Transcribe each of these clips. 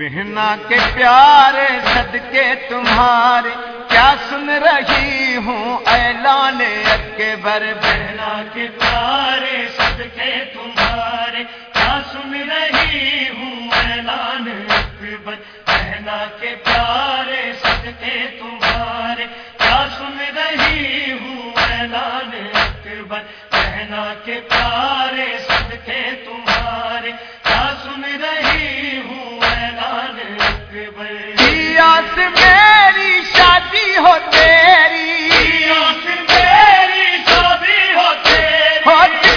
بہنا کے پیارے صدقے تمہارے۔ کیا سن رہی ہوں اعلان اکبر؟ بہنا کے پیارے صدقے تمہارے۔ کیا سن رہی ہوں اعلان اکبر؟ بہنا کے پیارے صدقے تمہارے۔ کیا سن رہی ہوں اعلان اکبر؟ بہنا کے پیارے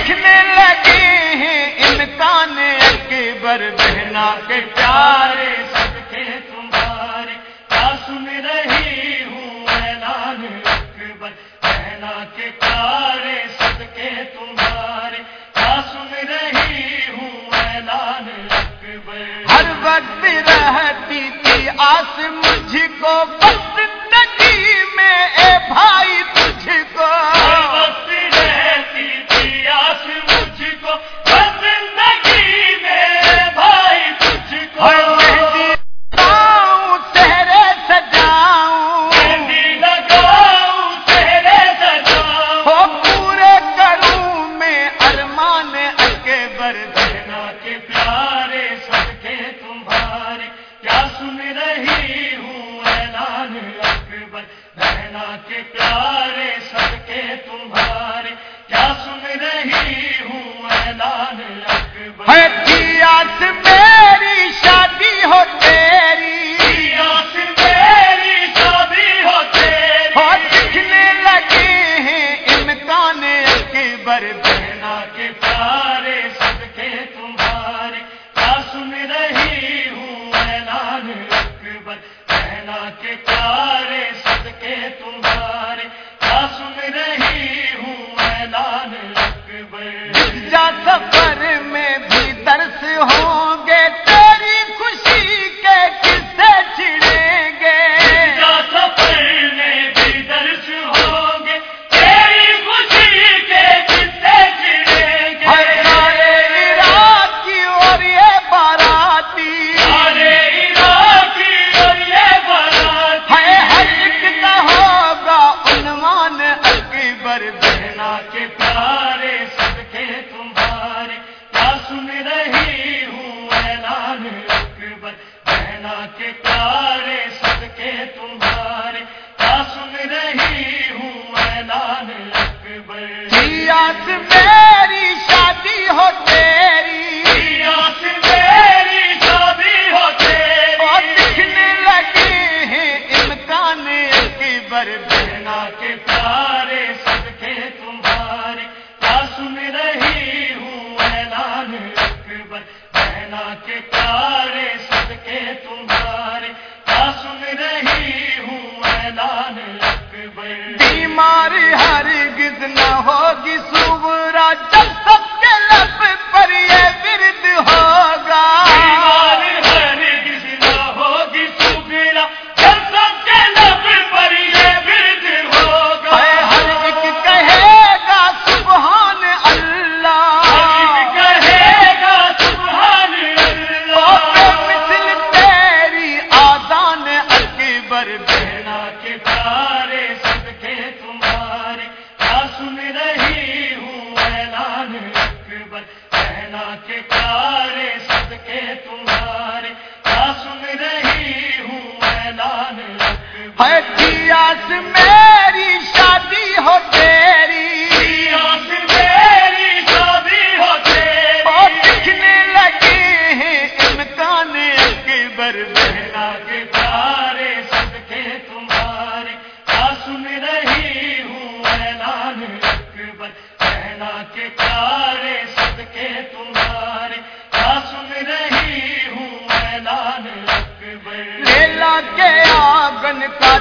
ہو دکھنے لگے ہیں امکان اکبر بہنا کے پیارے پیارے تمہارے۔ کیا سن رہی ہوں اعلان اکبر بہنا کے پیارے صدقے تمہارے۔ کیا سن رہی ہوں اعلان اکبر۔ ہر وقت رہتی تھی آس مجھ کو میری شادی ہو تیری۔ میری شادی ہو تیری۔ ہو دکھنے لگے ہیں امکان اکبر۔ بہنا کے پیارے صدقے تمہارے۔ کیا سن رہی کے پیارے صدقے تم ہوگی سورا جب سب کے لب پر یہ ورد ہوگا۔ بیمار ہرگز نہ ہوگی سبیرا جب سب کے لب پر یہ ورد ہوگا۔ اے ہر ایک کہے گا سبحان اللہ۔ کہے گا سبحان اللہ۔ مثل تیری آزان اکبر کے پیارے صدقے تمہارے کیا سن رہی ہوں اعلان اکبر بہنا کے پیارے صدقے تمہارے کیا سن رہی ہوں اعلان اکبر؟ پیاس میری شادی ہو تیری۔ آس میری شادی ہو تیری۔ اور دکھنے لگے ہیں امکان اکبر بہنا کے بن کا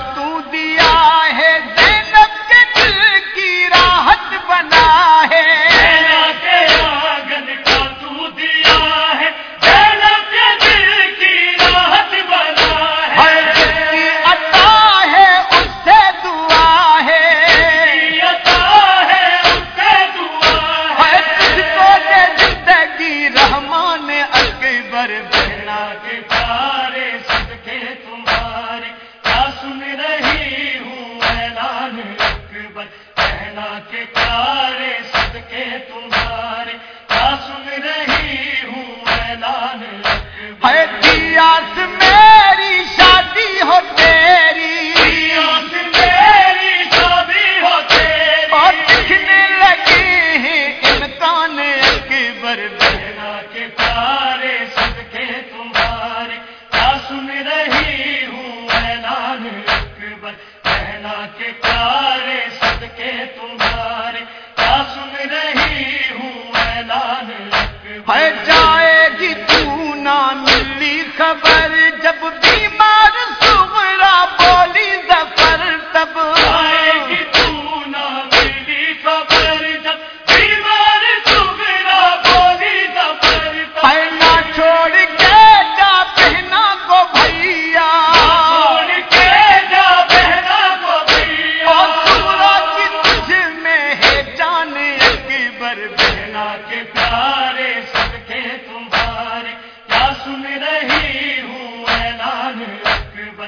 اللہ کے پیارے سب کے تمہارے کیا سن رہی ہوں اعلان اکبر؟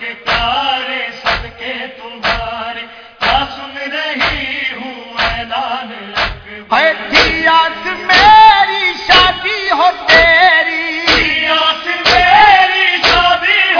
کے پیارے سب کے تمہارے کیا سن رہی ہوں اعلان اکبر؟ میری شادی ہو تیری۔ میری شادی